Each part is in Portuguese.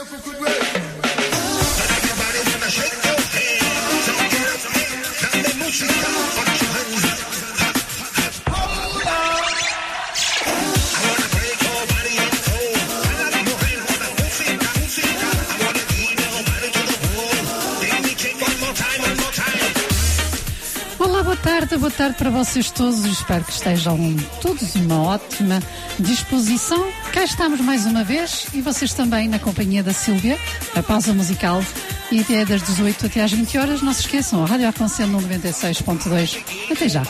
miracle could raise. boa tarde para vocês todos. Espero que estejam todos uma ótima disposição. Cá estamos mais uma vez e vocês também na companhia da Silvia, a pausa musical. E até das 18 até às 20 horas, não se esqueçam, a Rádio Arconcel no 96.2. Até já.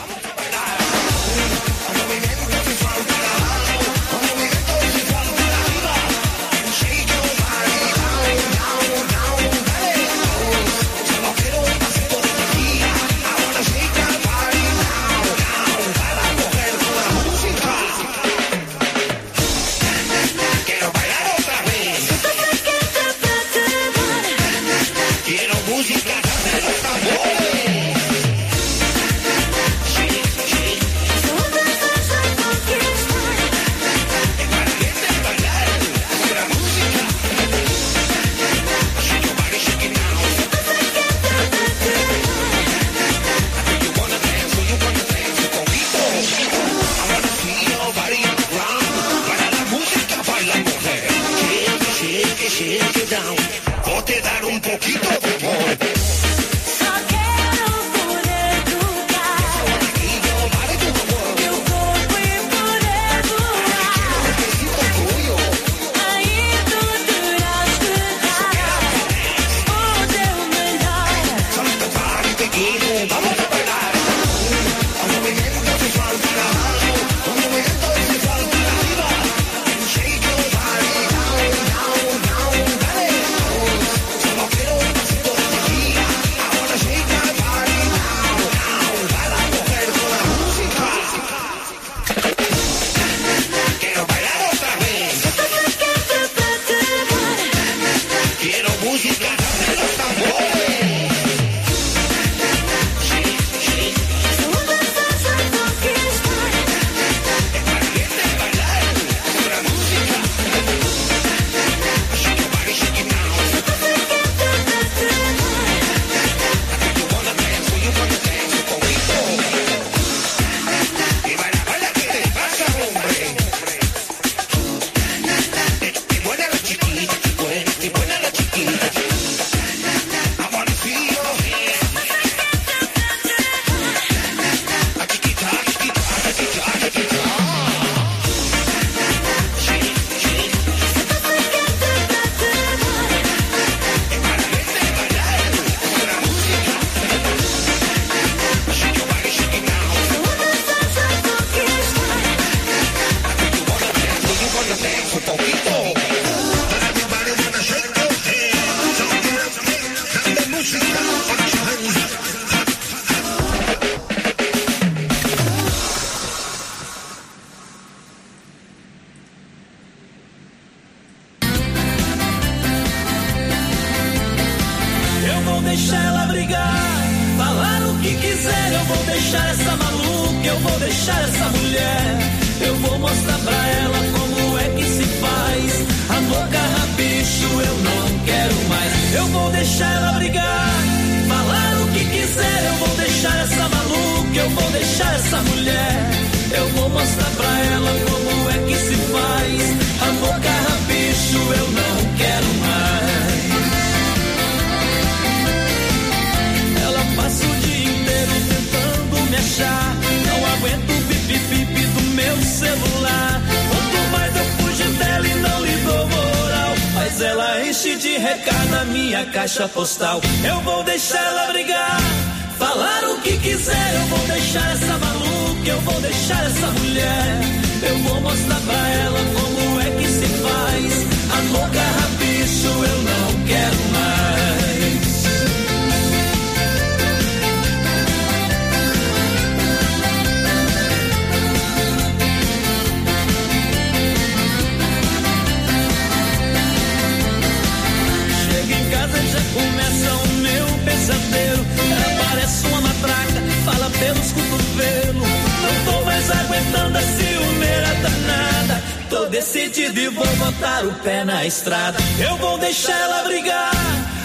checar na minha caixa postal. Eu vou deixar ela brigar, falar o que quiser. Eu vou deixar essa maluca, eu vou deixar essa mulher. Eu vou mostrar pra ela como é que se faz a louca Começa o meu pesadelo. Ela parece uma matraca, fala pelos cotovelos. Não tô mais aguentando a ciumeira danada. Tô decidido e vou botar o pé na estrada. Eu vou deixar ela brigar,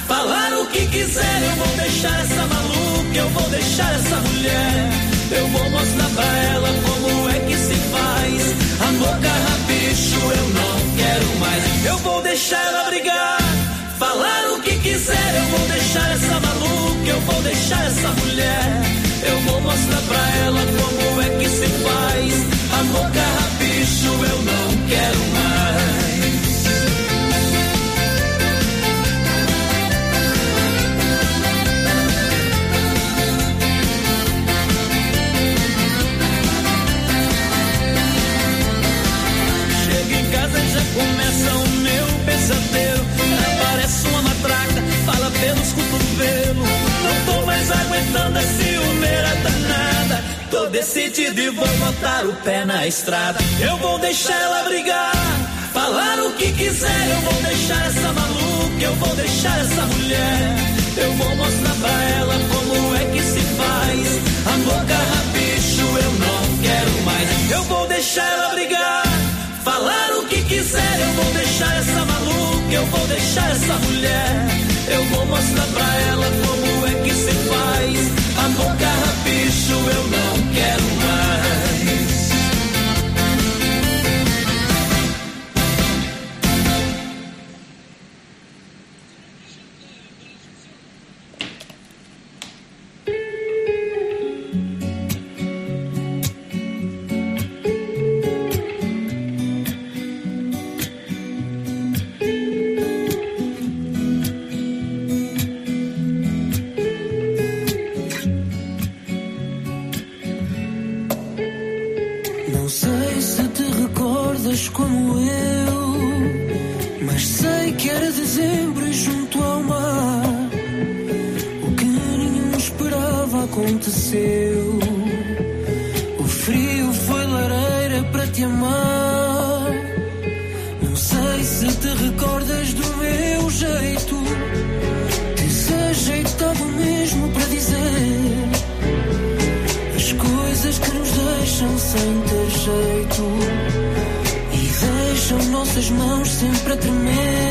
falar o que quiser. Eu vou deixar essa maluca, eu vou deixar essa mulher. Eu vou mostrar pra ela como é que se faz. Amor, carrapicho, eu não quero mais. Eu vou deixar ela brigar falar o que quiser. Eu vou deixar essa maluca, eu vou deixar essa mulher. Eu vou mostrar pra ela como é que se faz. Amor carrapicho, eu não quero mais. Chego em casa e já começa o meu pesadelo. Não tô mais aguentando a ciumeira danada. Tô decidido e vou botar o pé na estrada. Eu vou deixar ela brigar, falar o que quiser. Eu vou deixar essa maluca, eu vou deixar essa mulher. Eu vou mostrar pra ela como é que se faz. Amor carrapicho, eu não quero mais. Eu vou deixar ela brigar. Falar o que quiser, eu vou deixar essa maluca, eu vou deixar essa mulher. Eu vou mostrar pra ela como é que se faz. Amor carrapicho, eu não quero primer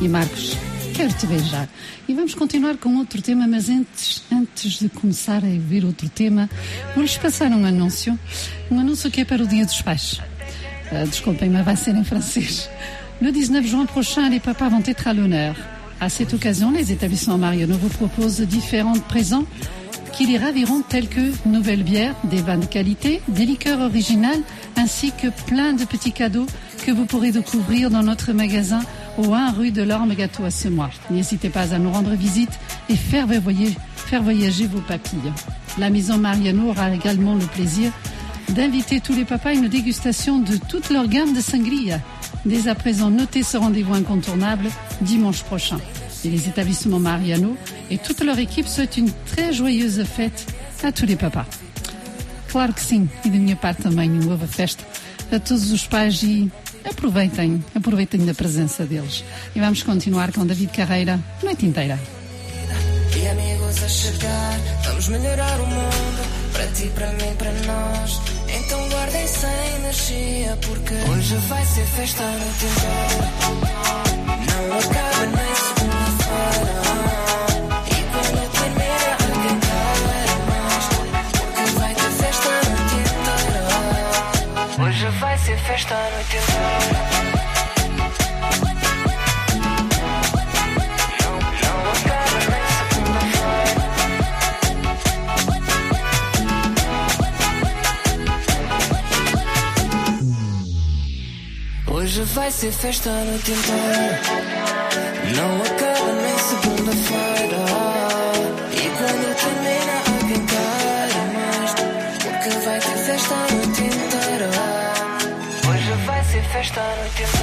e Marcos. Quero te beijar. E vamos continuar com outro tema, mas antes, antes de começar a ouvir outro tema, vou-lhes passar um anúncio. Um anúncio que é para o Dia dos Pais. Euh, desculpem, mais va ser en français. Le 19 juin prochain, les papas vont être à l'honneur. À cette occasion, les établissements Mariano vous proposent différents présents qui les raviront tels que nouvelles bières, des vins de qualité, des liqueurs originales, ainsi que plein de petits cadeaux que vous pourrez découvrir dans notre magasin au 1 rue de l'Orme Gâteau à Semois. N'hésitez pas à nous rendre visite et faire voyager, vos papilles. La maison Mariano aura également le plaisir d'inviter tous les papas à une dégustation de toute leur gamme de sangria. Dès à présent, notez ce rendez-vous incontournable dimanche prochain. Et les établissements Mariano et toute leur équipe souhaitent une très joyeuse fête à tous les papas. Claro que sim, e da minha também uma festa a todos os pais e aproveitem, aproveitem da presença deles. E vamos continuar com David Carreira noite inteira. E amigos a chegar, vamos melhorar o mundo. Para ti, para mim, para nós. Então guardem sem energia, porque hoje vai ser festa no Não acaba nem esta noite não. Hoje vai ser festa a noite. Não acaba nem segunda-feira. thought of you.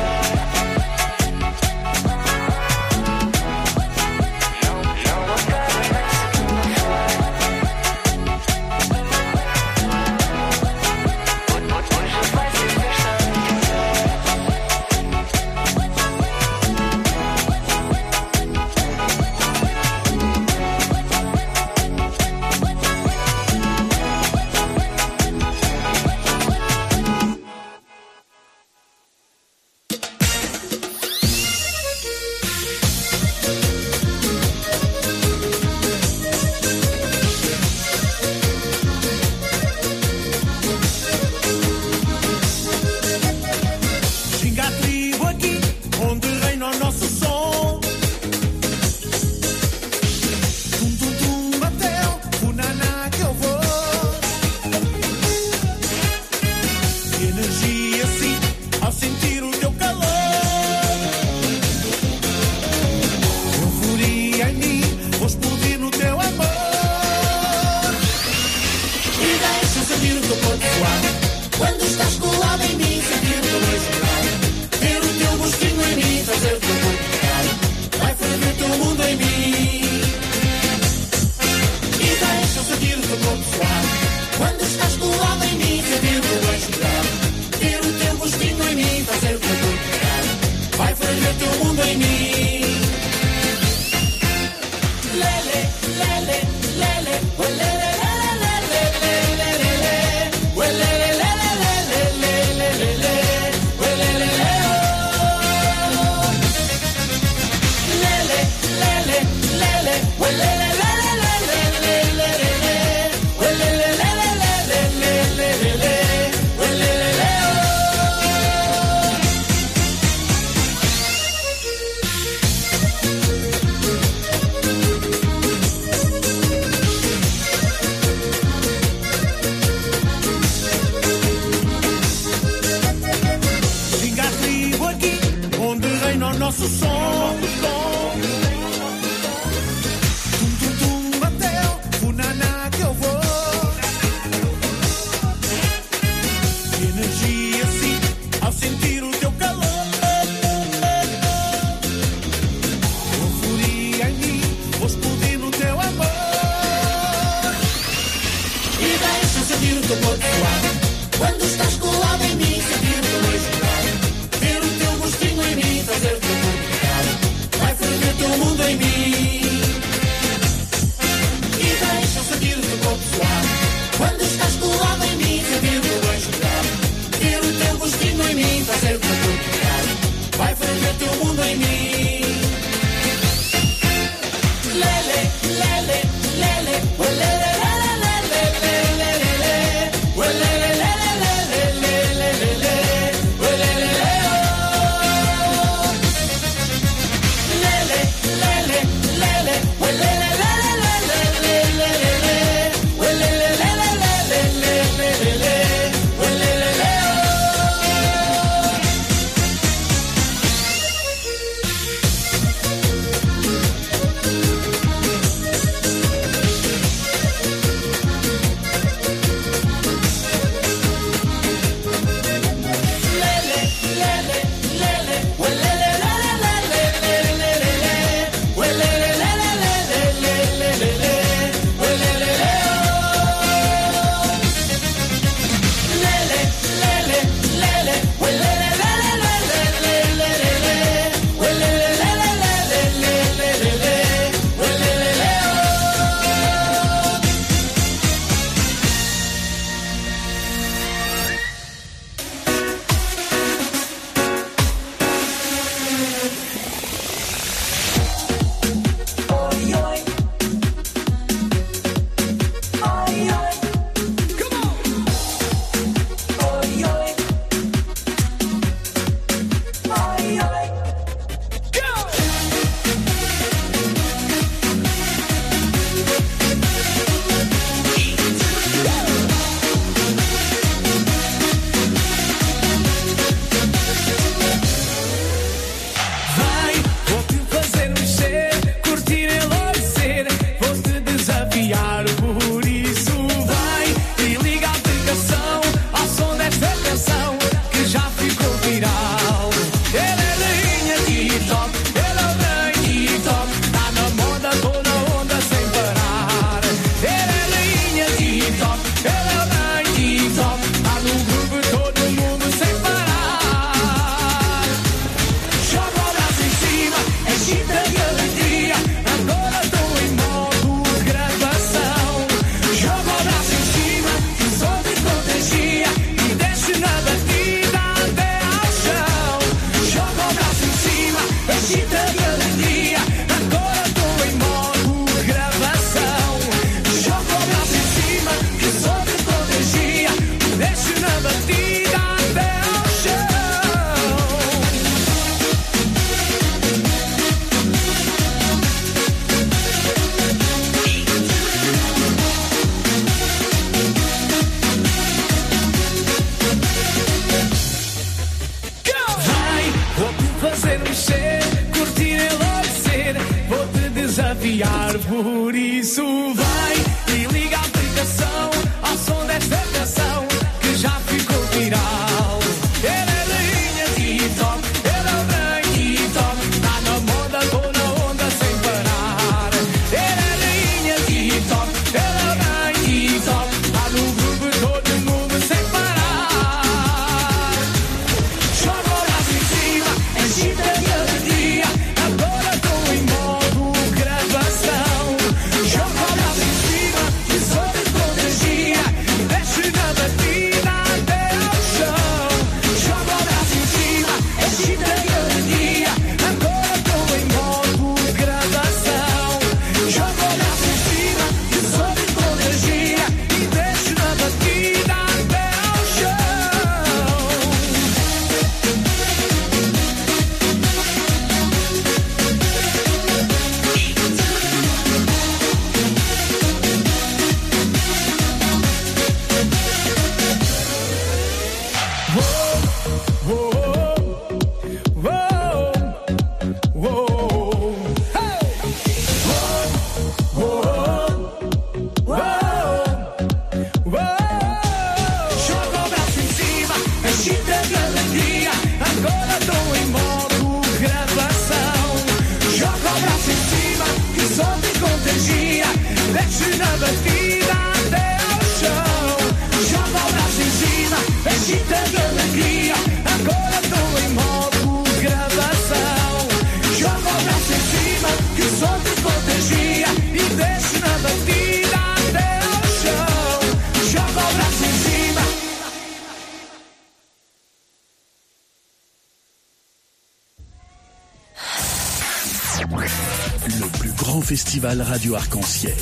Festival radio arc-en-ciel,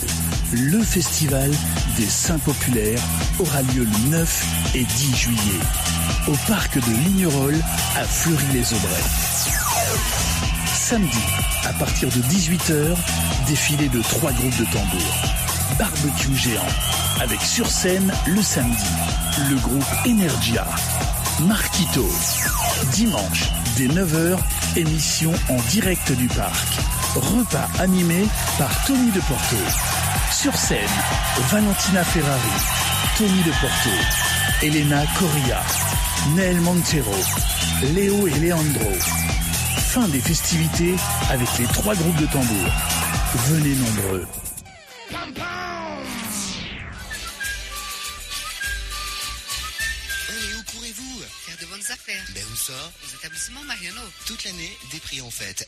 le festival des Saints Populaires, aura lieu le 9 et 10 juillet au parc de Lignerolles à Fleury-les-Aubrais. Samedi, à partir de 18h, défilé de trois groupes de tambours. Barbecue géant, avec sur scène le samedi, le groupe Energia. Marquito. Dimanche, dès 9h, émission en direct du parc. Repas animé par Tony de Porto. Sur scène, Valentina Ferrari, Tony de Porto, Elena Correa, Nel Montero, Léo et Leandro. Fin des festivités avec les trois groupes de tambours. Venez nombreux. Mais où courez-vous Faire de bonnes affaires. Ben où ça? Aux établissements Mariano. Toute l'année, des prix en fête,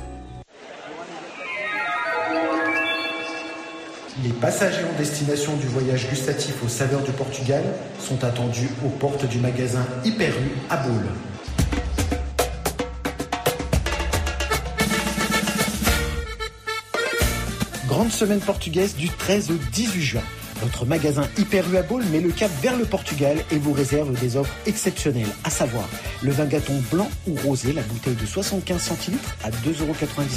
Les passagers en destination du voyage gustatif aux saveurs du Portugal sont attendus aux portes du magasin Hyper U à Boulle. Grande semaine portugaise du 13 au 18 juin. Votre magasin Hyper U met le cap vers le Portugal et vous réserve des offres exceptionnelles, à savoir le vin gâton blanc ou rosé, la bouteille de 75 centilitres à 2,99€.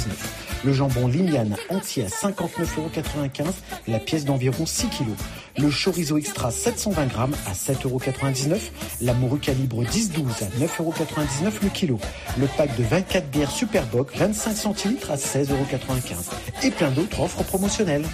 Le jambon Limiane entier à 59,95€, la pièce d'environ 6 kg. Le chorizo extra 720 grammes à 7,99€. La morue calibre 10-12 à 9,99€ le kilo. Le pack de 24 bières Superboc 25 centilitres à 16,95€. Et plein d'autres offres promotionnelles.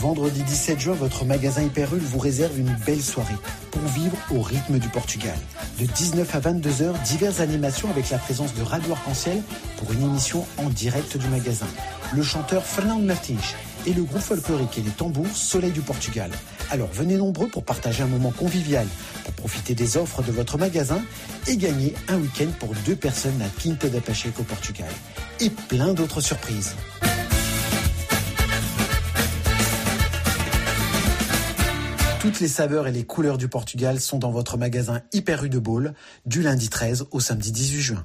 Vendredi 17 juin, votre magasin Hyperul vous réserve une belle soirée pour vivre au rythme du Portugal. De 19 à 22 heures, diverses animations avec la présence de Radio Arc-en-Ciel pour une émission en direct du magasin. Le chanteur Fernando Martins et le groupe folklorique et les tambours Soleil du Portugal. Alors venez nombreux pour partager un moment convivial, pour profiter des offres de votre magasin et gagner un week-end pour deux personnes à Quinta da au Portugal. Et plein d'autres surprises. Toutes les saveurs et les couleurs du Portugal sont dans votre magasin Hyper Rue de Baule du lundi 13 au samedi 18 juin.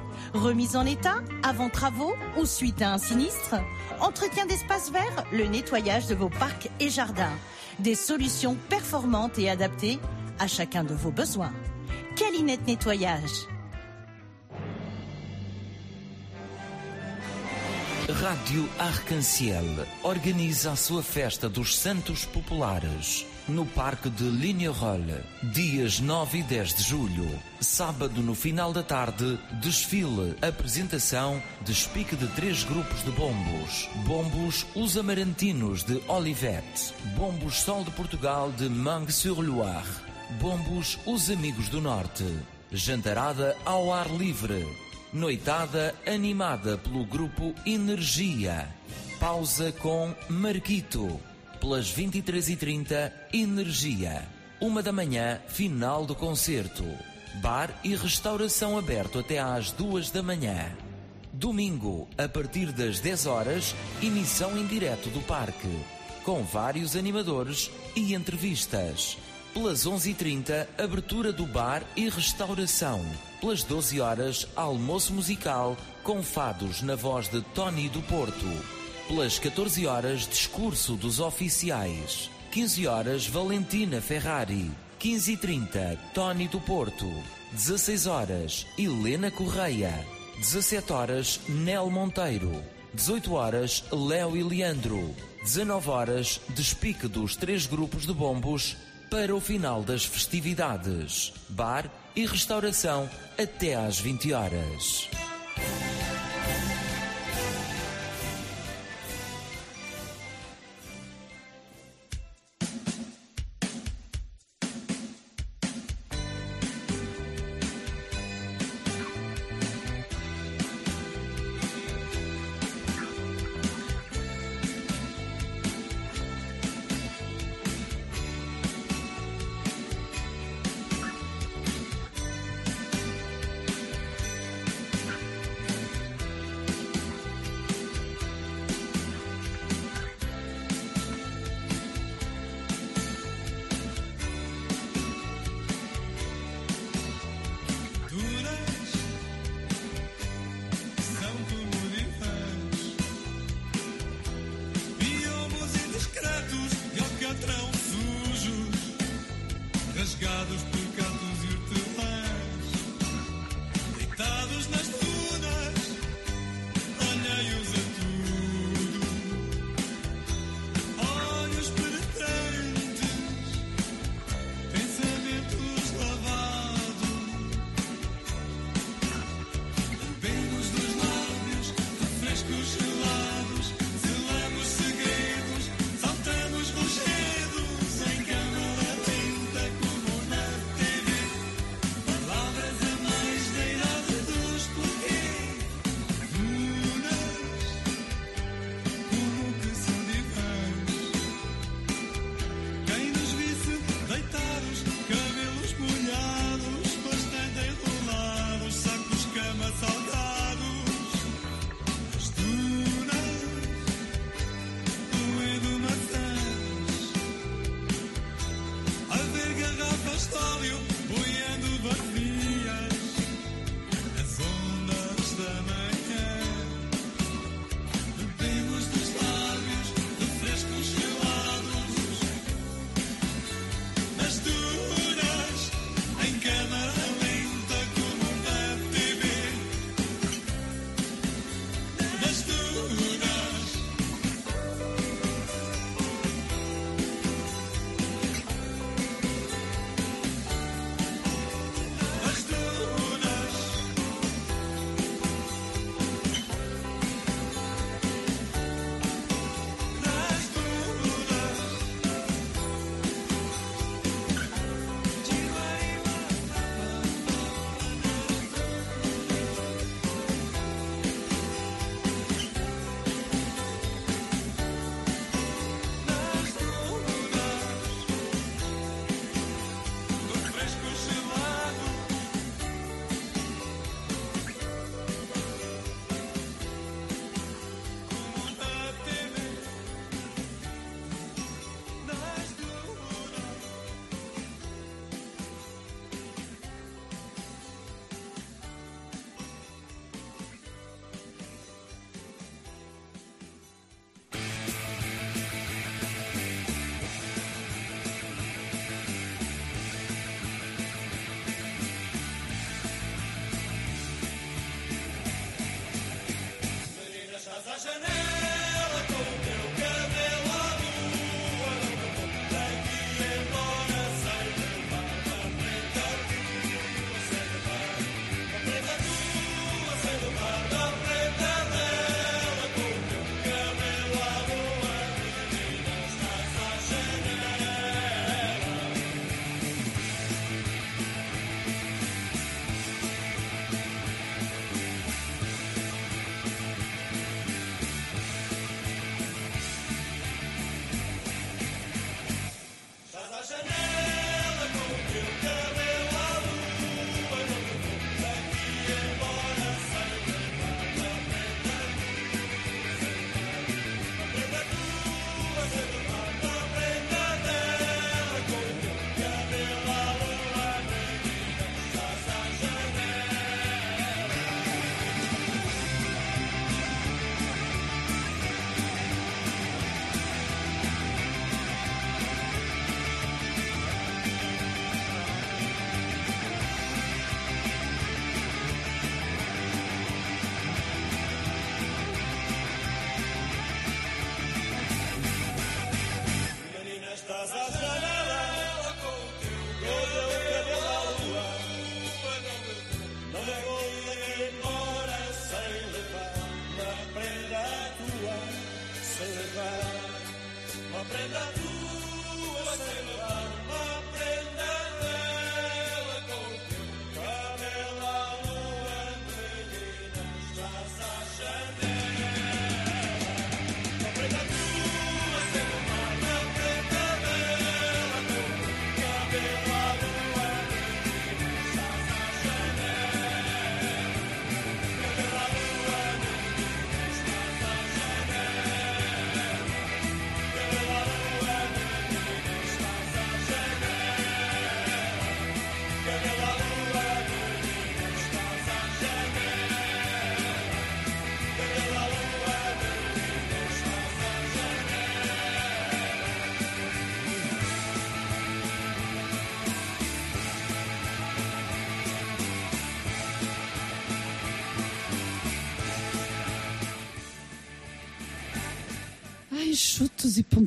Remise en état, avant travaux ou suite à un sinistre Entretien d'espaces verts, le nettoyage de vos parcs et jardins. Des solutions performantes et adaptées à chacun de vos besoins. Calinette Nettoyage. Rádio Arcanciel organiza a sua festa dos Santos Populares no Parque de Lignerolles, dias 9 e 10 de julho. Sábado, no final da tarde, desfile, apresentação, despique de três grupos de bombos. Bombos Os Amarantinos de Olivette, Bombos Sol de Portugal de Mangue-sur-Loire, Bombos Os Amigos do Norte, Jantarada ao ar livre. Noitada animada pelo grupo Energia. Pausa com Marquito. Pelas 23h30, Energia. Uma da manhã, final do concerto. Bar e restauração aberto até às duas da manhã. Domingo, a partir das 10 horas, emissão em direto do parque. Com vários animadores e entrevistas. Pelas 11h30, abertura do bar e restauração. Pelas 12 horas, almoço musical com fados na voz de Tony do Porto. Pelas 14 horas, discurso dos oficiais. 15 horas, Valentina Ferrari. 15h30, Tony do Porto. 16 horas, Helena Correia. 17 horas, Nel Monteiro. 18 horas, Léo e Leandro. 19 horas, despique dos três grupos de bombos para o final das festividades. Bar e restauração até às 20 horas.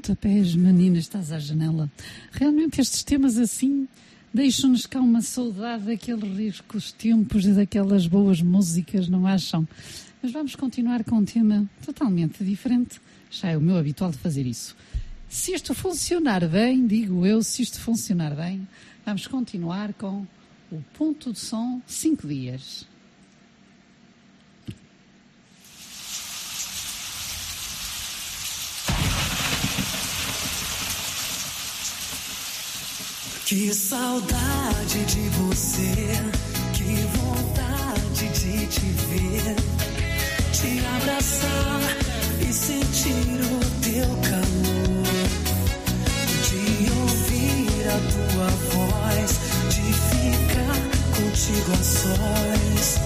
Pontapés, menina, estás à janela. Realmente estes temas assim deixam-nos cá uma saudade daqueles ricos tempos e daquelas boas músicas, não acham? Mas vamos continuar com um tema totalmente diferente. Já é o meu habitual de fazer isso. Se isto funcionar bem, digo eu, se isto funcionar bem, vamos continuar com o ponto de som 5 dias. Que saudade de você, que vontade de te ver, te abraçar e sentir o teu calor, de ouvir a tua voz, de ficar contigo a sós,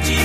strategy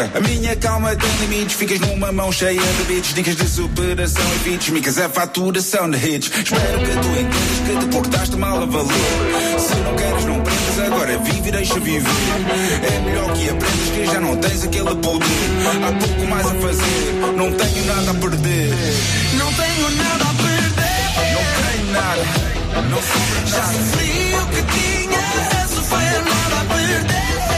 A minha calma tem limites, ficas numa mão cheia de bits, dicas de superação e bits, micas é faturação de hits. Espero que tu entendas que te portaste mal a valer. Se não queres, não prendas, agora vive e deixa viver. É melhor que aprendas que já não tens aquele poder. Há pouco mais a fazer, não tenho nada a perder. Não tenho nada a perder. Não tenho nada, não nada. Já sofri o que tive.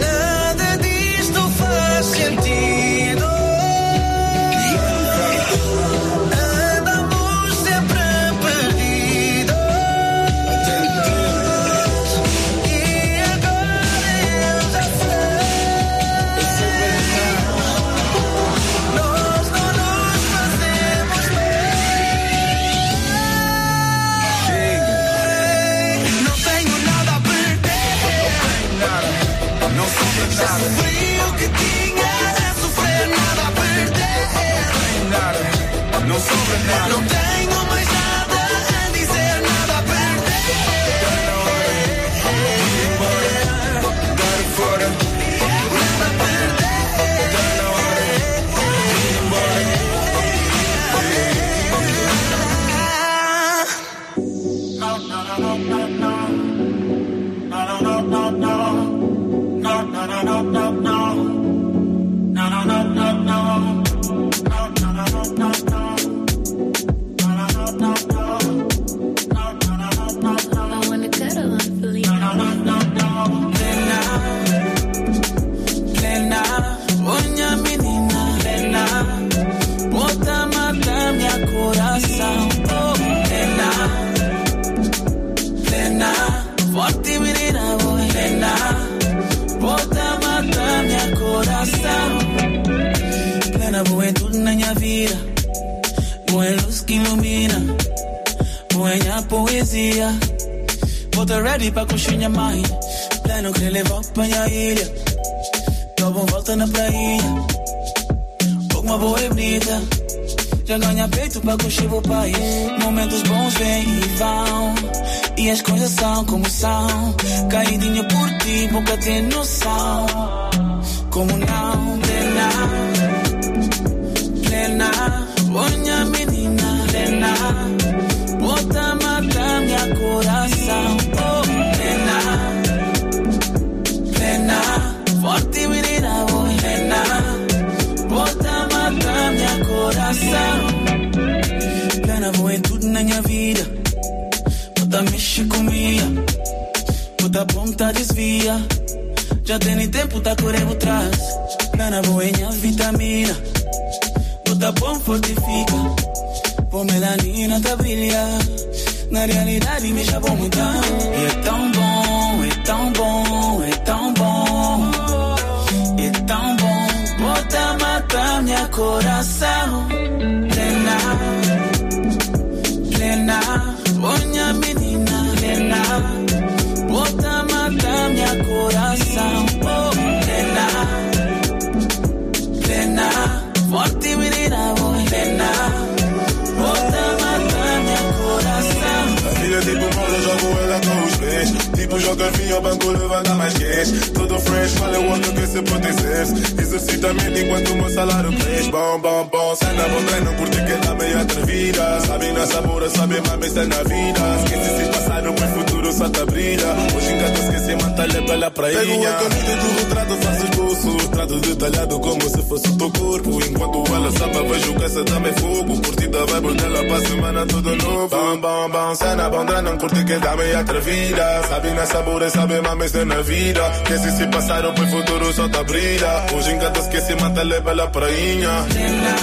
Nada disto faz sentido. No ready pra minha mãe. Plano que levar pra minha ilha. Tô bom volta na praia. Uma boa e bonita. Já ganha peito pra curtir o pai. Momentos bons vêm e vão. E as coisas são como são. Caidinho por ti, nunca tem noção. Como não, plena. Plena. Olha menina, plena. Bota mata minha coração. Ponta desvia. Já tem tempo, tá correndo vou em minha vitamina. Bota bom, fortifica. Pô, melanina tá brilha. Na realidade, me chamou muito. E é tão bom, é tão bom, é tão bom. É tão bom. Bota matar minha coração. Plena, plena. Olha, bitch. Vinho ao banco, levanta mais cash. Todo fresh, vale o outro que se pode ser. Exercita a mente enquanto o meu salário cresce. Bom, bom, bom, cena bom treino, curte que tá meio atrevida. Sabe na sabora, sabe mami, está na vida. Esquece se passar, o meu futuro só tá brilha. Hoje em casa esqueci, manta-lhe pela prainha. Pego a caneta do retrato, faço esboço. Trato detalhado como se fosse o teu corpo. Enquanto ela sabe, vejo que essa também é fogo. Curtida vai por dela pra semana tudo novo. Bom, bom, bom, cena bom treino, curte que tá meio atrevida. Sabe na sabores sabe más me de vida. Que si se pasaron por el futuro só te abrirá. Hoje encantas que se mata leva la prainha. Plena,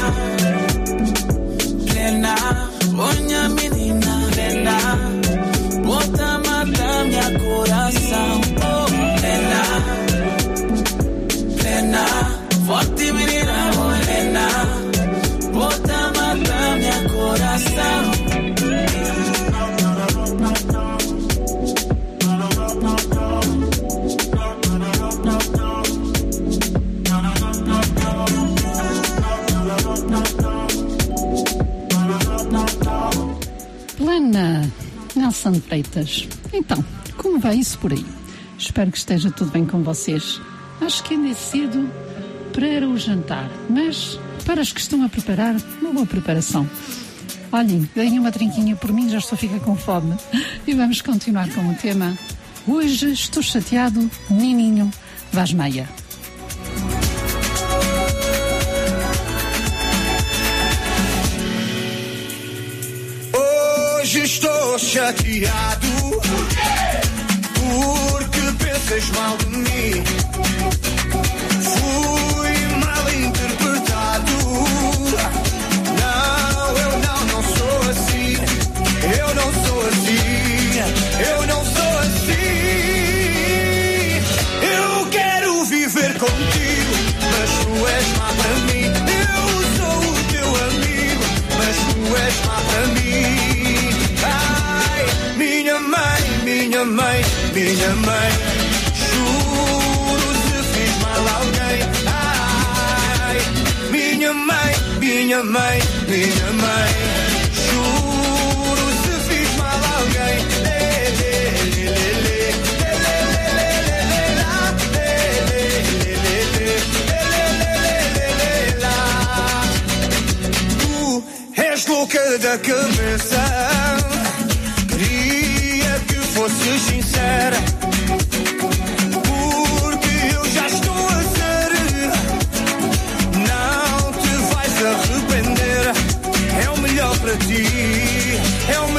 plena, oña menina, plena. Bota mata mi coração. Oh, plena, plena, forte menina, morena. Plana Nelson Freitas. Então, como vai isso por aí? Espero que esteja tudo bem com vocês. Acho que ainda é cedo para o jantar, mas para os que estão a preparar, uma boa preparação. Olhem, deem uma trinquinha por mim, já estou a ficar com fome. E vamos continuar com o tema. Hoje estou chateado, Nininho Vaz. Chateado. Porque pensas mal de mim. Minha mãe, minha mãe. Juro se fiz mal a alguém. Minha mãe, minha mãe, minha mãe. Juro se fiz mal a alguém. Lê, lê, és louca da cabeça. Fosses sincera. Porque eu já estou a ser. Não te vais arrepender. É o melhor para ti. É o melhor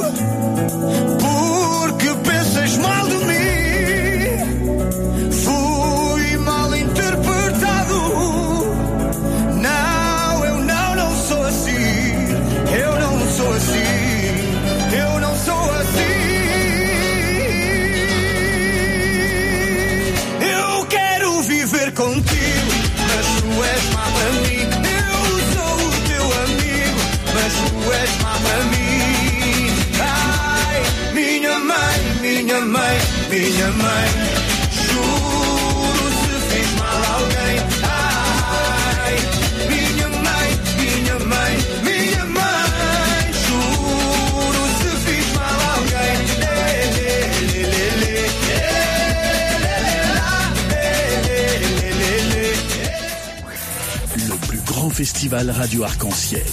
Le plus grand festival radio arc-en-ciel,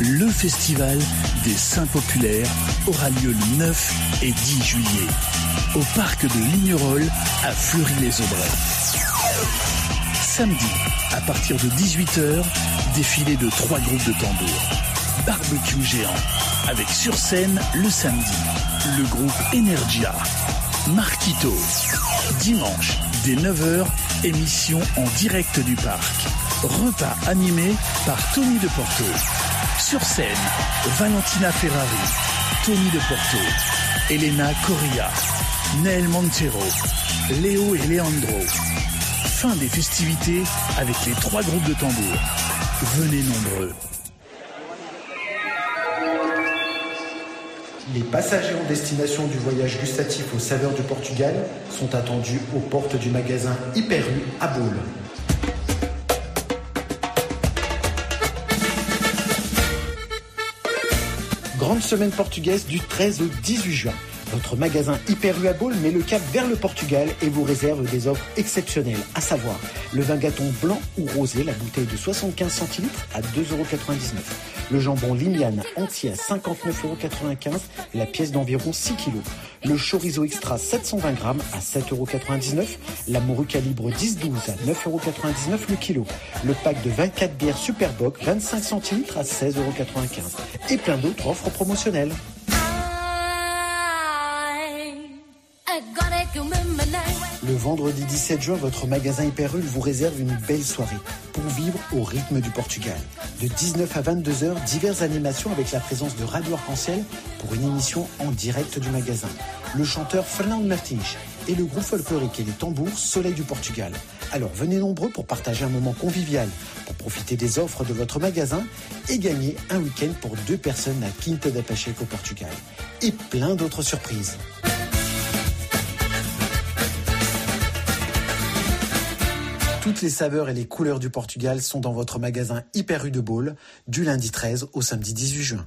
le festival des Saints populaires, aura lieu le 9 et 10 juillet au parc de Lignerolles à Fleury-les-Aubrais. Samedi, à partir de 18h, défilé de trois groupes de tambours. Barbecue géant, avec sur scène le samedi, le groupe Energia. Marquito. Dimanche, dès 9h, émission en direct du parc. Repas animé par Tony de Porto. Sur scène, Valentina Ferrari, Tony de Porto, Elena Correa, Nel Montero, Léo et Leandro. Fin des festivités avec les trois groupes de tambours. Venez nombreux. Les passagers en destination du voyage gustatif aux saveurs du Portugal sont attendus aux portes du magasin Hyper U à Baule. Grande semaine portugaise du 13 au 18 juin. Votre magasin Hyper U met le cap vers le Portugal et vous réserve des offres exceptionnelles, à savoir le vin gâton blanc ou rosé, la bouteille de 75 centilitres à 2,99€. Le jambon Limiane entier à 59,95€, la pièce d'environ 6 kg. Le chorizo extra 720 grammes à 7,99€. La morue calibre 10-12 à 9,99€ le kilo. Le pack de 24 bières Superboc 25 centilitres à 16,95€. Et plein d'autres offres promotionnelles. Le vendredi 17 juin, votre magasin Hyperul vous réserve une belle soirée pour vivre au rythme du Portugal. De 19 à 22 heures, diverses animations avec la présence de Radio Arc-en-Ciel pour une émission en direct du magasin. Le chanteur Fernando Martins et le groupe folklorique et les tambours Soleil du Portugal. Alors venez nombreux pour partager un moment convivial, pour profiter des offres de votre magasin et gagner un week-end pour deux personnes à Quinta da Pacheco au Portugal. Et plein d'autres surprises. Toutes les saveurs et les couleurs du Portugal sont dans votre magasin Hyper U de Baule du lundi 13 au samedi 18 juin.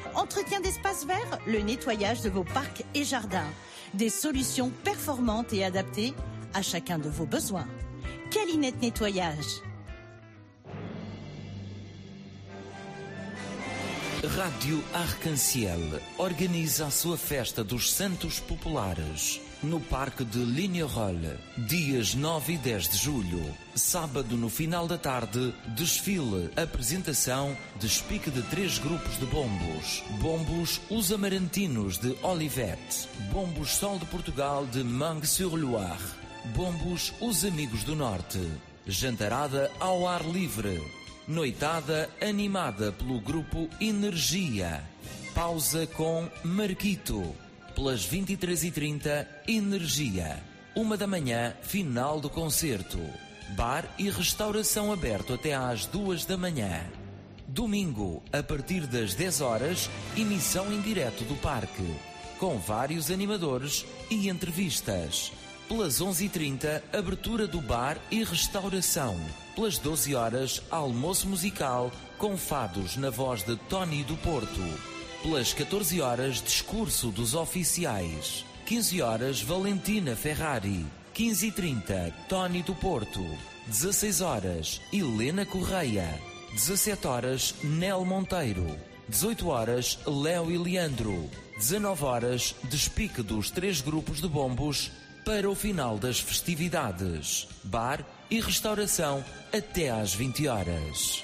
Entretien d'espaces verts, le nettoyage de vos parcs et jardins. Des solutions performantes et adaptées à chacun de vos besoins. Calinette Nettoyage. Rádio Arcanciel organiza a sua festa dos Santos Populares no Parque de Lignerolles, dias 9 e 10 de julho. Sábado, no final da tarde, desfile, apresentação, despique de três grupos de bombos. Bombos Os Amarantinos de Olivette, Bombos Sol de Portugal de Mangue-sur-Loire, Bombos Os Amigos do Norte. Jantarada ao ar livre. Noitada animada pelo grupo Energia. Pausa com Marquito. Pelas 23h30, Energia. Uma da manhã, final do concerto. Bar e restauração aberto até às duas da manhã. Domingo, a partir das 10 horas, emissão em direto do parque. Com vários animadores e entrevistas. Pelas 11h30, abertura do bar e restauração. Pelas 12 horas, almoço musical com fados na voz de Tony do Porto. Pelas 14 horas, discurso dos oficiais. 15 horas, Valentina Ferrari. 15h30, Tony do Porto. 16 horas, Helena Correia. 17 horas, Nel Monteiro. 18 horas, Léo e Leandro. 19 horas, despique dos três grupos de bombos para o final das festividades. Bar e restauração até às 20 horas.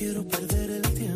quiero perder el tiempo.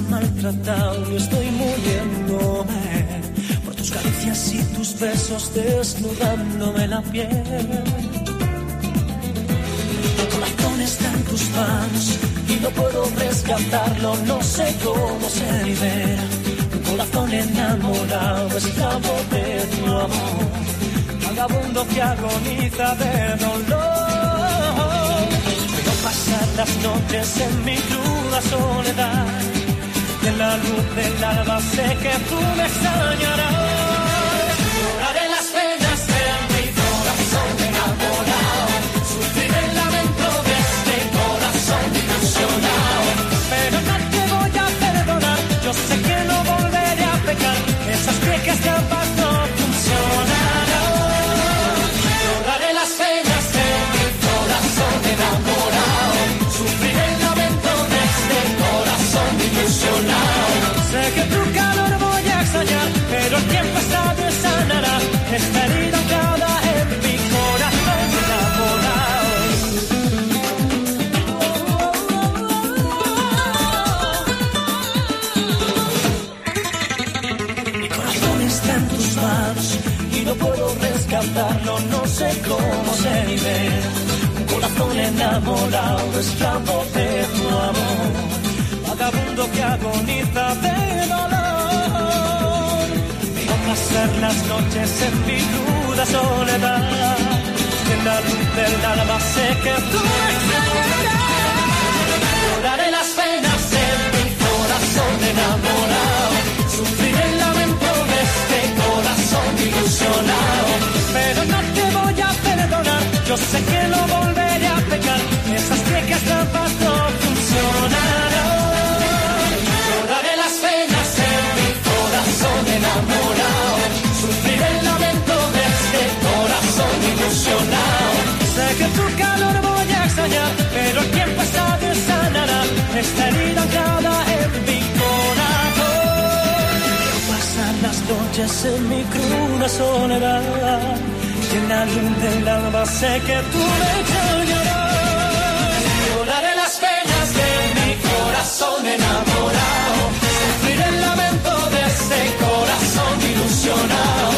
maltratado y estoy muriéndome por tus caricias y tus besos desnudándome la piel. Mi corazón está en tus manos y no puedo rescatarlo, no sé cómo se libera. Mi corazón enamorado, esclavo de tu amor, vagabundo que agoniza de dolor pasar las noches en mi cruda soledad y en la luz del alba sé que tú me extrañarás. Lo que han pasado sanará esta herida cada en mi corazón enamorado. Mi corazón está en tus manos y no puedo rescatarlo, no sé cómo se vive. Un corazón enamorado, esclavo de tu amor. Vagabundo que agoniza de dolor pasar las noches en mi cruda soledad. En la luz del alma sé que tú extrañarás. Lloraré las penas en mi corazón enamorado. Sufriré el lamento de este corazón ilusionado. Pero no te voy a perdonar, yo sé que lo volveré a pecar. Esas viejas trampas no funcionarán. que tu calor voy a extrañar, pero el tiempo está bien sanará esta herida anclada en mi corazón. Pasan las noches en mi cruda soledad y en la luz del sé que tú me extrañarás. Volaré las penas de mi corazón enamorado, sufriré el lamento de este corazón ilusionado.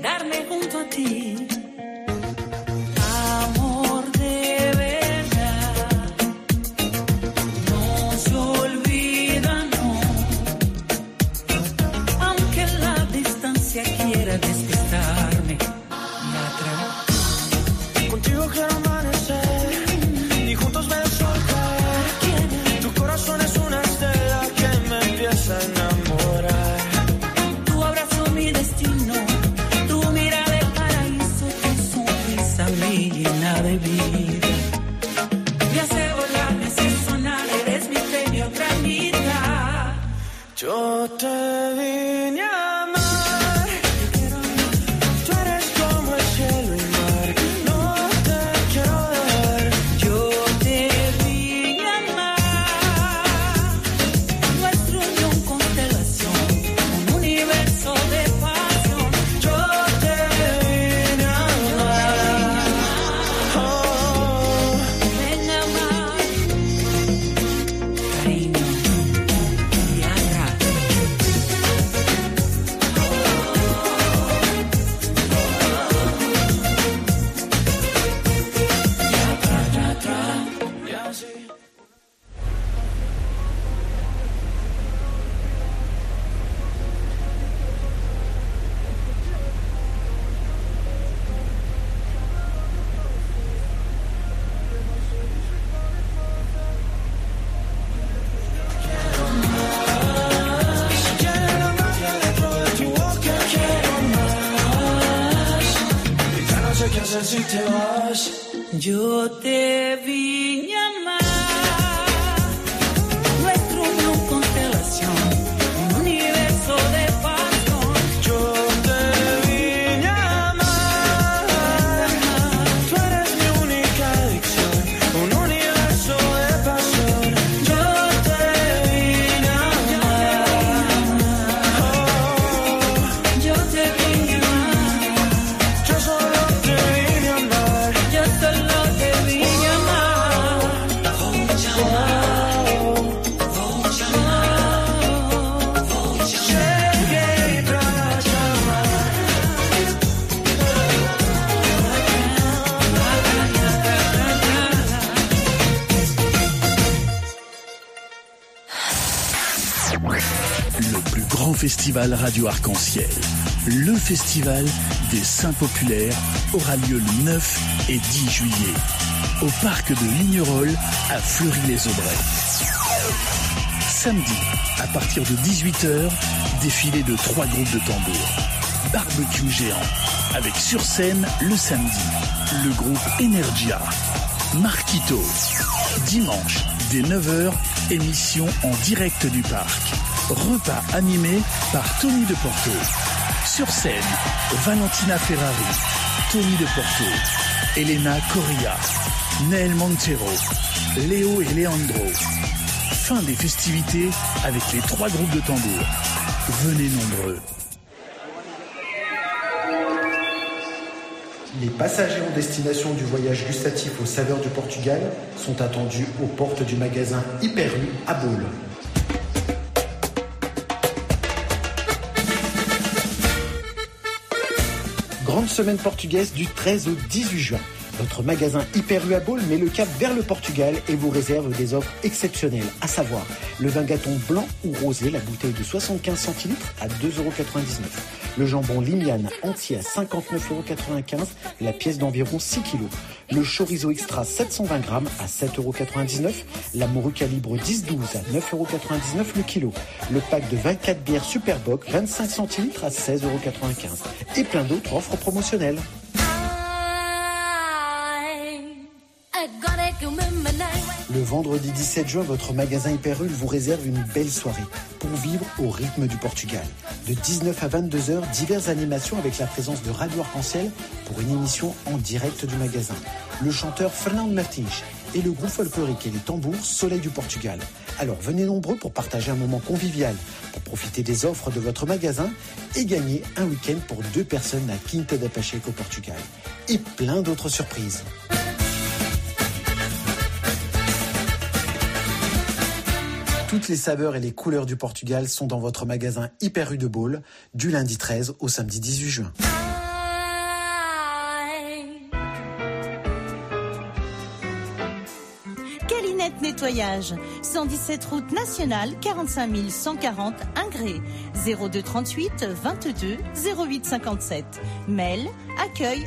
Quedarme junto a ti. Festival radio arc-en-ciel, le festival des Saints Populaires, aura lieu le 9 et 10 juillet au parc de Lignerolles à Fleury-les-Aubrais. Samedi, à partir de 18h, défilé de trois groupes de tambours. Barbecue géant, avec sur scène le samedi, le groupe Energia. Marquito. Dimanche, dès 9h, émission en direct du parc. Repas animé par Tony de Porto. Sur scène, Valentina Ferrari, Tony de Porto, Elena Correa, Nel Montero, Léo et Leandro. Fin des festivités avec les trois groupes de tambours. Venez nombreux. Les passagers en destination du voyage gustatif aux saveurs du Portugal sont attendus aux portes du magasin Hyper U à Baule. Semaine portugaise du 13 au 18 juin. Votre magasin Hyper U met le cap vers le Portugal et vous réserve des offres exceptionnelles, à savoir le vin gâton blanc ou rosé, la bouteille de 75 centilitres à 2,99€. Le jambon Limiane entier à 59,95€, la pièce d'environ 6 kg. Le chorizo extra 720 grammes à 7,99€. La morue calibre 10-12 à 9,99€ le kilo. Le pack de 24 bières Superboc 25 centilitres à 16,95€. Et plein d'autres offres promotionnelles. Le vendredi 17 juin, votre magasin Hyperul vous réserve une belle soirée pour vivre au rythme du Portugal. De 19 à 22 heures, diverses animations avec la présence de Radio Arc-en-Ciel pour une émission en direct du magasin. Le chanteur Fernando Martins et le groupe folklorique et les tambours Soleil du Portugal. Alors venez nombreux pour partager un moment convivial, pour profiter des offres de votre magasin et gagner un week-end pour deux personnes à Quinta da Pacheco au Portugal. Et plein d'autres surprises. Toutes les saveurs et les couleurs du Portugal sont dans votre magasin Hyper U de Baule du lundi 13 au samedi 18 juin. Calinette Nettoyage, 117 route nationale, 45 140 Ingré, 02 38 22 08 57. Mail accueil.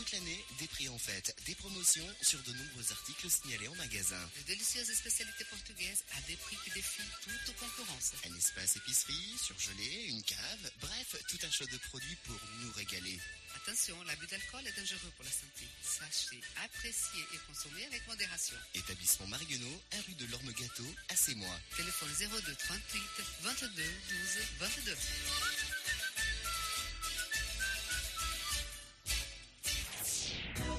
Toute l'année, des prix en fête, des promotions sur de nombreux articles signalés en magasin. De délicieuses spécialités portugaises à des prix qui défient toute concurrence. Un espace épicerie, surgelé, une cave, bref, tout un choix de produits pour nous régaler. Attention, l'abus d'alcool est dangereux pour la santé. Sachez apprécier et consommer avec modération. Établissement Marguenot, 1 rue de l'Orme Gâteau, à Sémois. Téléphone 02 38 22 12 22.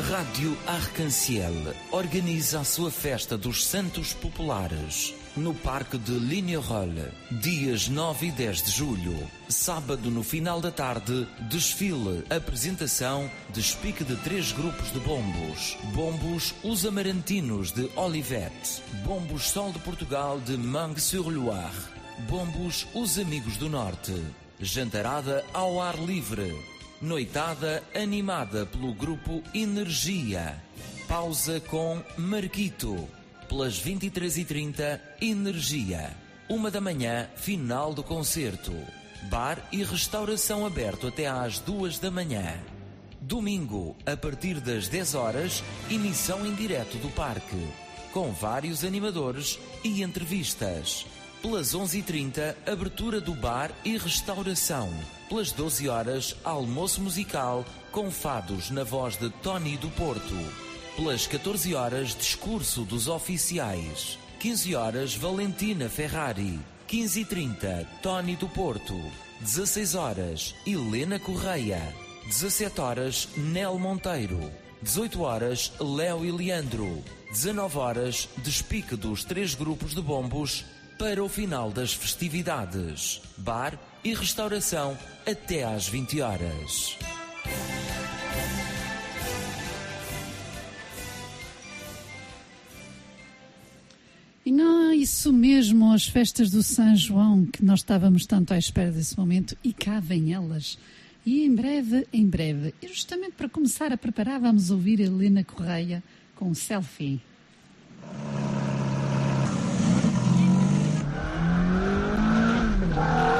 Rádio Arcanciel organiza a sua festa dos Santos Populares no Parque de Lignerolles, dias 9 e 10 de julho. Sábado, no final da tarde, desfile, apresentação, despique de três grupos de bombos. Bombos Os Amarantinos de Olivette, Bombos Sol de Portugal de Mangue-sur-Loire, Bombos Os Amigos do Norte, Jantarada ao ar livre. Noitada animada pelo grupo Energia. Pausa com Marquito. Pelas 23h30, Energia. Uma da manhã, final do concerto. Bar e restauração aberto até às duas da manhã. Domingo, a partir das 10 horas, emissão em direto do parque. Com vários animadores e entrevistas. Pelas 11h30, abertura do bar e restauração. Pelas 12 horas, almoço musical com fados na voz de Tony do Porto. Pelas 14 horas, discurso dos oficiais. 15 horas, Valentina Ferrari. 15h30, Tony do Porto. 16 horas, Helena Correia. 17 horas, Nel Monteiro. 18 horas, Léo e Leandro. 19 horas, despique dos três grupos de bombos para o final das festividades. Bar e restauração até às 20 horas. E não, é isso mesmo, as festas do São João, que nós estávamos tanto à espera desse momento, e cá vêm elas. E em breve, em breve, e justamente para começar a preparar, vamos ouvir Helena Correia com um selfie. Ah!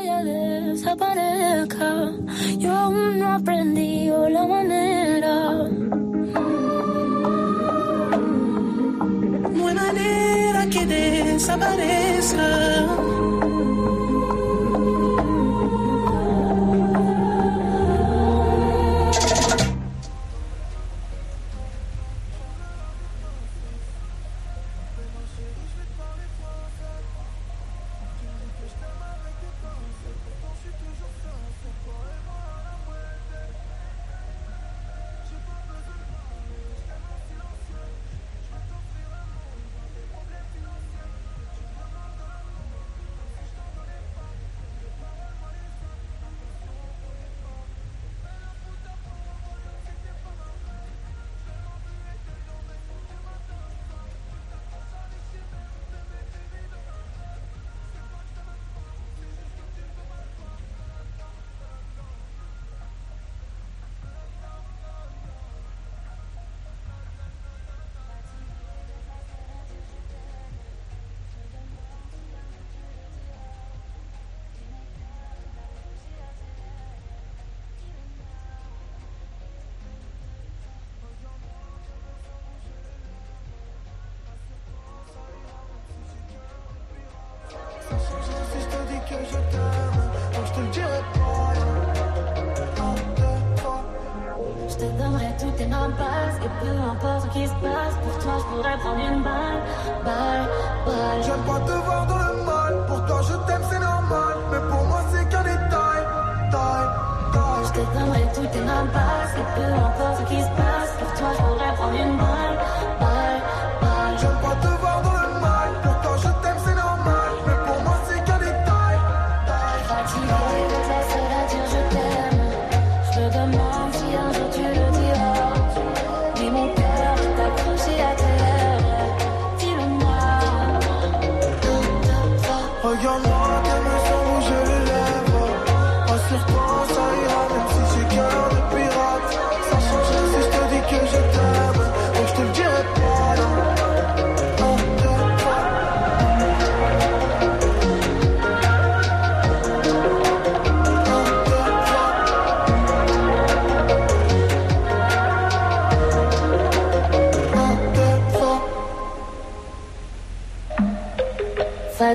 Ella desaparezca, yo aún no aprendí la manera. No hay manera que desaparezca.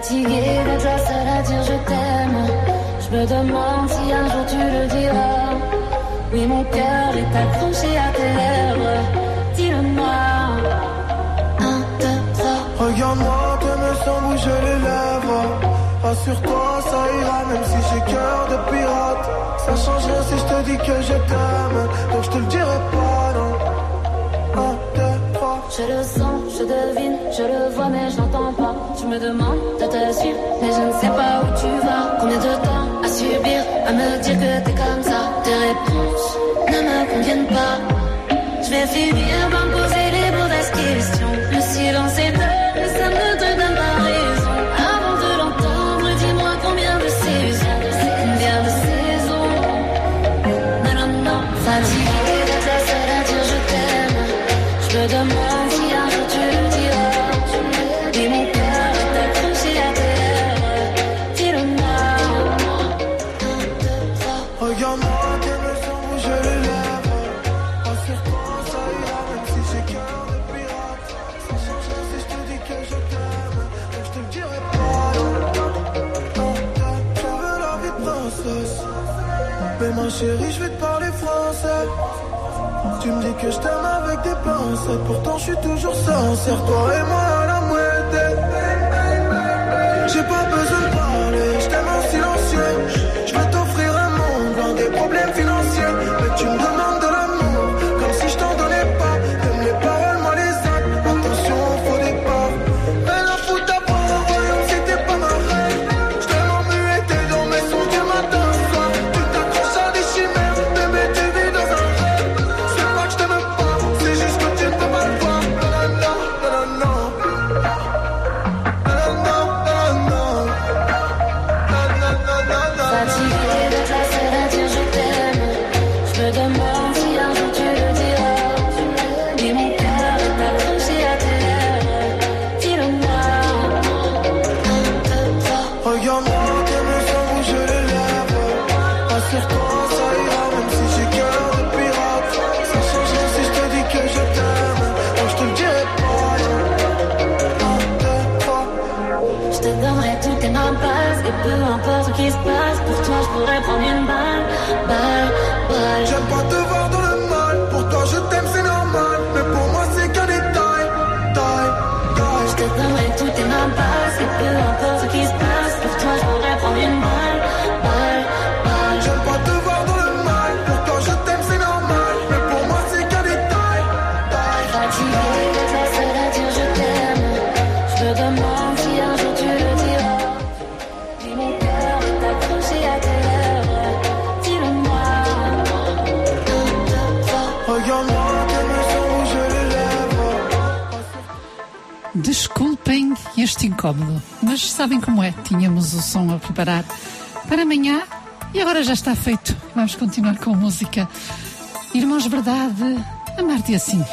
fatiguée d'être la seule à dire je t'aime. Je me demande si un jour tu le diras. Oui, mon cœur est accroché à tes lèvres. Dis-le-moi. Un, deux, trois. Regarde-moi que me sans bouger les lèvres. Assure-toi, ça ira, même si j'ai cœur de pirate. Ça change si je te dis que je t'aime. Donc je te le dirai pas, non. Un, deux, trois. Je le sens je le vois mais je n'entends pas. Tu me demandes de te suivre, mais je ne sais pas où tu vas. Combien de temps à subir, à me dire que t'es comme ça? Tes réponses ne me conviennent pas. Je vais finir par me poser les mauvaises questions. Le silence est de, ça que je t'aime avec des pensées, Pourtant, je suis toujours sincère. Toi et moi à la moitié. J'ai pas besoin de parler, je t'aime en silencieux. este incómodo, mas sabem como é? Tínhamos o som a preparar para amanhã e agora já está feito. Vamos continuar com a música. Irmãos Verdade, amar-te assim.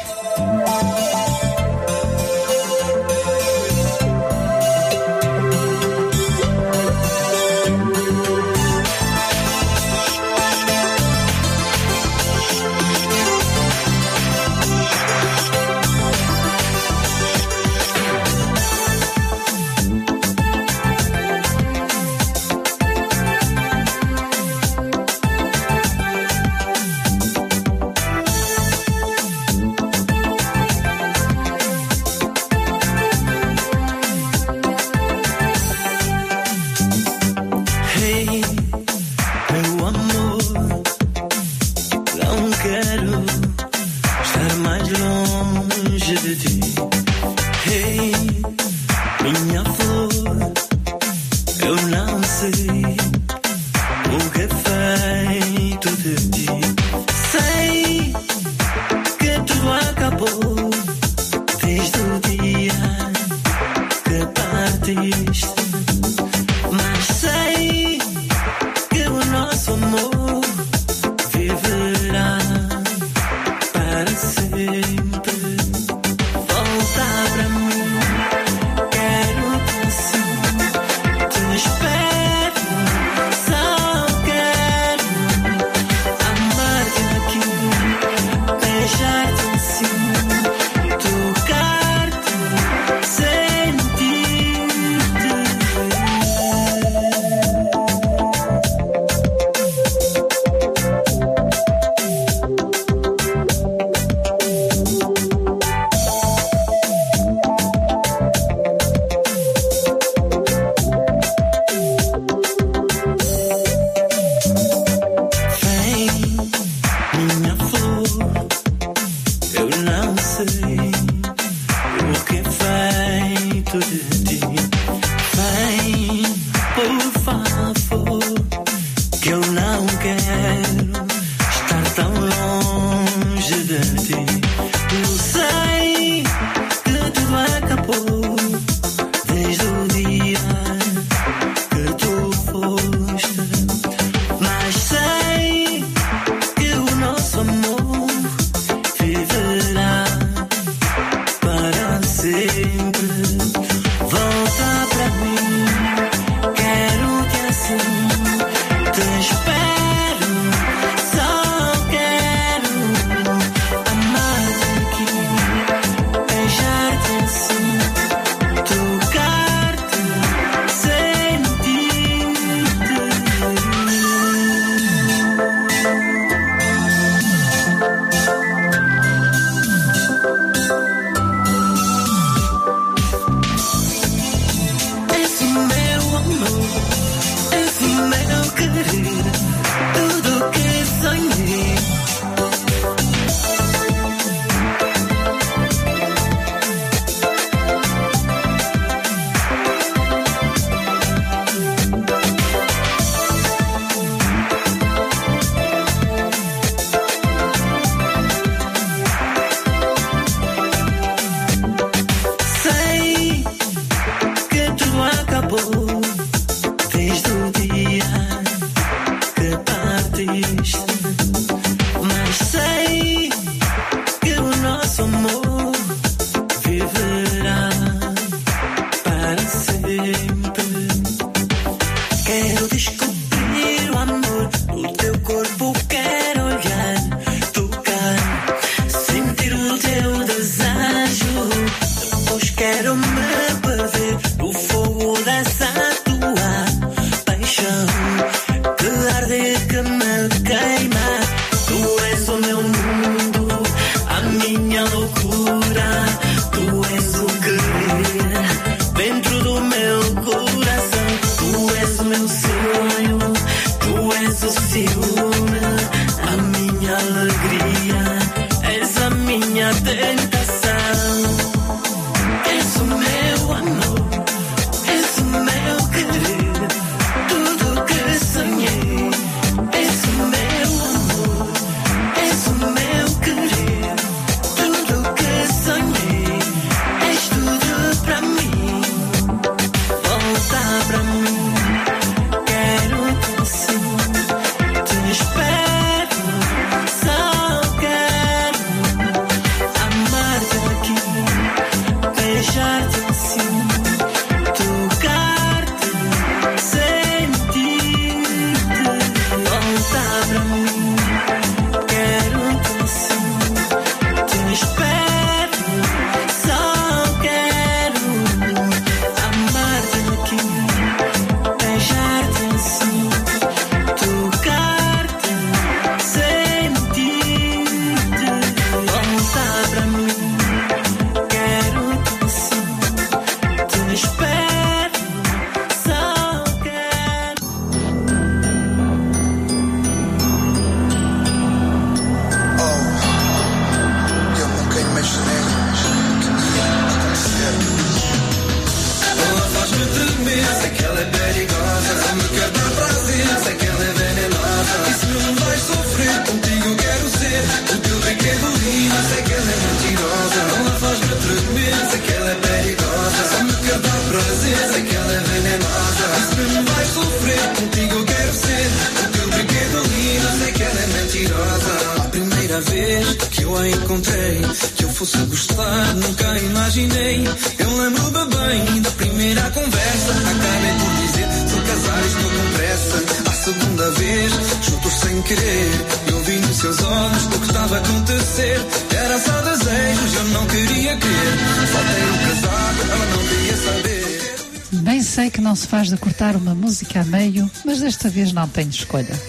Tenho escolha.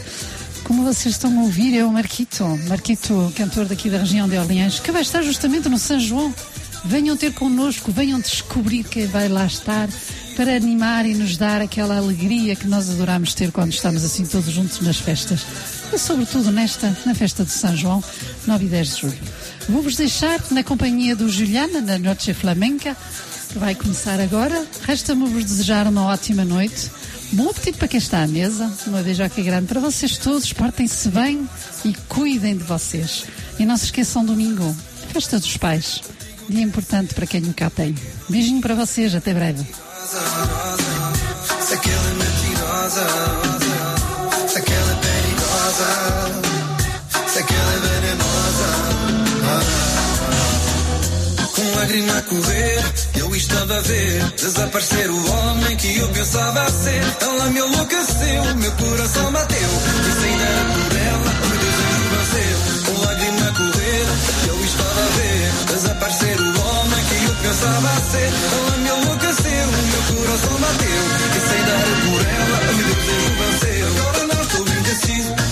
Como vocês estão a ouvir, é o Marquito, Marquito, cantor daqui da região de Orleans, que vai estar justamente no São João. Venham ter connosco, venham descobrir quem vai lá estar para animar e nos dar aquela alegria que nós adoramos ter quando estamos assim todos juntos nas festas. E sobretudo nesta, na festa de São João, 9 e 10 de julho. Vou-vos deixar na companhia do Juliana, na Noche Flamenca, que vai começar agora. Resta-me vos desejar uma ótima noite. Bom apetite para quem está à mesa. Uma beijoca grande para vocês todos. Portem-se bem e cuidem de vocês. E não se esqueçam domingo, festa dos pais. Dia importante para quem nunca tem. Beijinho para vocês. Até breve. Com a correr, estava a ver desaparecer o homem que eu pensava ser. Ela me enlouqueceu, meu coração bateu. E sem dar por ela, meu desejo venceu. Com lágrima correr, eu estava a ver desaparecer o homem que eu pensava ser. Ela me enlouqueceu, meu coração bateu. E sem dar por ela, meu desejo venceu. Agora não estou indeciso.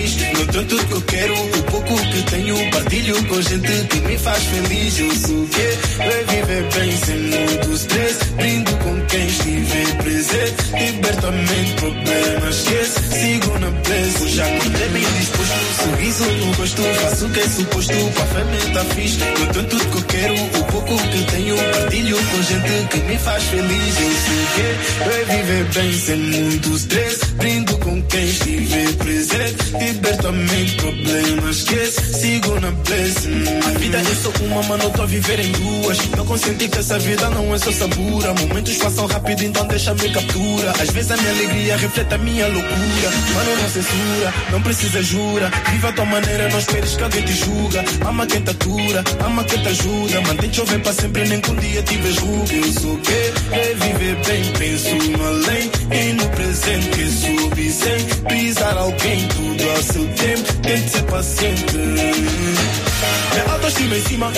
Não tenho tudo que eu quero, o pouco que tenho. Partilho com gente que me faz feliz. Eu sou o quê? É viver bem sem muito stress. Brindo com quem estiver presente. Liberto a mente, problemas, esquece. Sigo na pressa. Hoje acordei bem disposto, sorriso no rosto. Faço o que é suposto, para a família tá fixe. Não tenho tudo que eu quero, o pouco que tenho. Partilho com gente que me faz feliz. Eu sei que é viver bem sem muito stress. Brindo com quem estiver presente. Mente, problemas, esquece. Sigo na pressa. A vida é só uma, mano, tô a viver em duas. Não consenti que essa vida não é só sabura. Momentos passam rápido, então deixa-me captura. Às vezes a minha alegria reflete a minha loucura. Mano, não censura, não precisa jura. Viva a tua maneira, não esperes que alguém te julga. Ama quem te atura, ama quem te ajuda. Mantém chover para sempre, nem que um dia tiveres ruga. Eu sou o quê? É viver bem, penso no além. E no presente que subi sem pisar alguém. Tudo ao seu tempo, tente ser paciente. É autoestima em cima.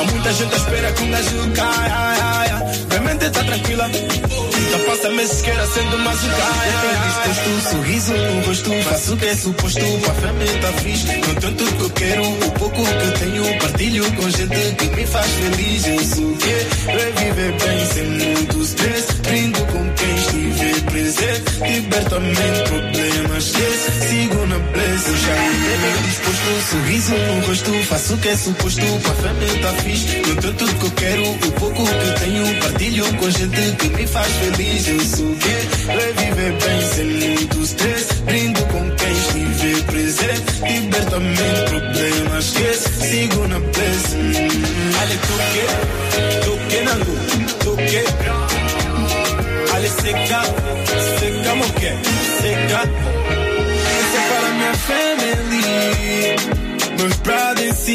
Há muita gente à espera que um gajo caia. Minha mente tá tranquila. Já passa meses que era sendo mais um caia. disposto, sorriso no rosto. Faço o que é suposto. Para a família tá. Não tenho tudo que eu quero. O pouco que tenho. Partilho com gente que me faz feliz. Eu sou o quê? É viver bem sem muito stress. Brindo com quem estiver presente. Liberto a mente, problemas, esquece. Sigo na pressa. Já acordei bem disposto. Sorriso no rosto. Faço o que é suposto. Para a família tá. Não tenho tudo que eu quero. O pouco que tenho. Partilho com gente que me faz feliz. Eu sou o quê? É viver bem sem muito stress. Brindo com quem estiver presente. Liberta-me problema, esquece, sigo na place. Ale, tu que, tu que na lua, tu que. Ale, seca, seca, mo que, seca. Essa é para minha family. Meus brothers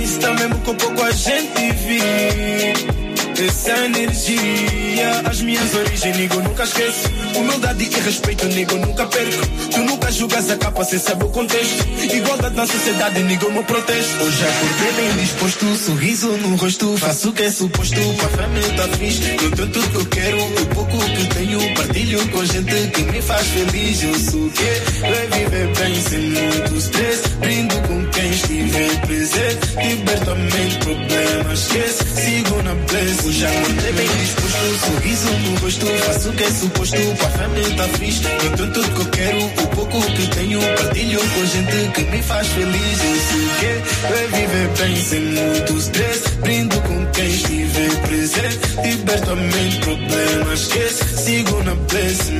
está mesmo com pouco a gente vive. Essa energia, as minhas origens, nego, nunca esqueço. Humildade e respeito, nego, nunca perco. Tu nunca julgas a capa sem saber o contexto. Igualdade na sociedade, nego, me protesto. Hoje acordei bem disposto, sorriso no rosto. Faço o que é suposto, pra família tá fixe. Eu tenho tudo que eu quero, o pouco que tenho. Partilho com gente que me faz feliz. Eu sou o que é viver bem sem muito stress. Brindo com quem estiver presente. Liberta a problemas, esquece. Sigo na bless. Hoje acordei bem disposto, sorriso no rosto. Faço o que é suposto, pra família tá fixe. Tenho tudo que eu quero, o pouco que tenho. Partilho com gente que me faz feliz. Eu sei que é viver bem sem muito stress. Brindo com quem estiver presente. Liberta a mente, problemas, esquece. Sigo na bless.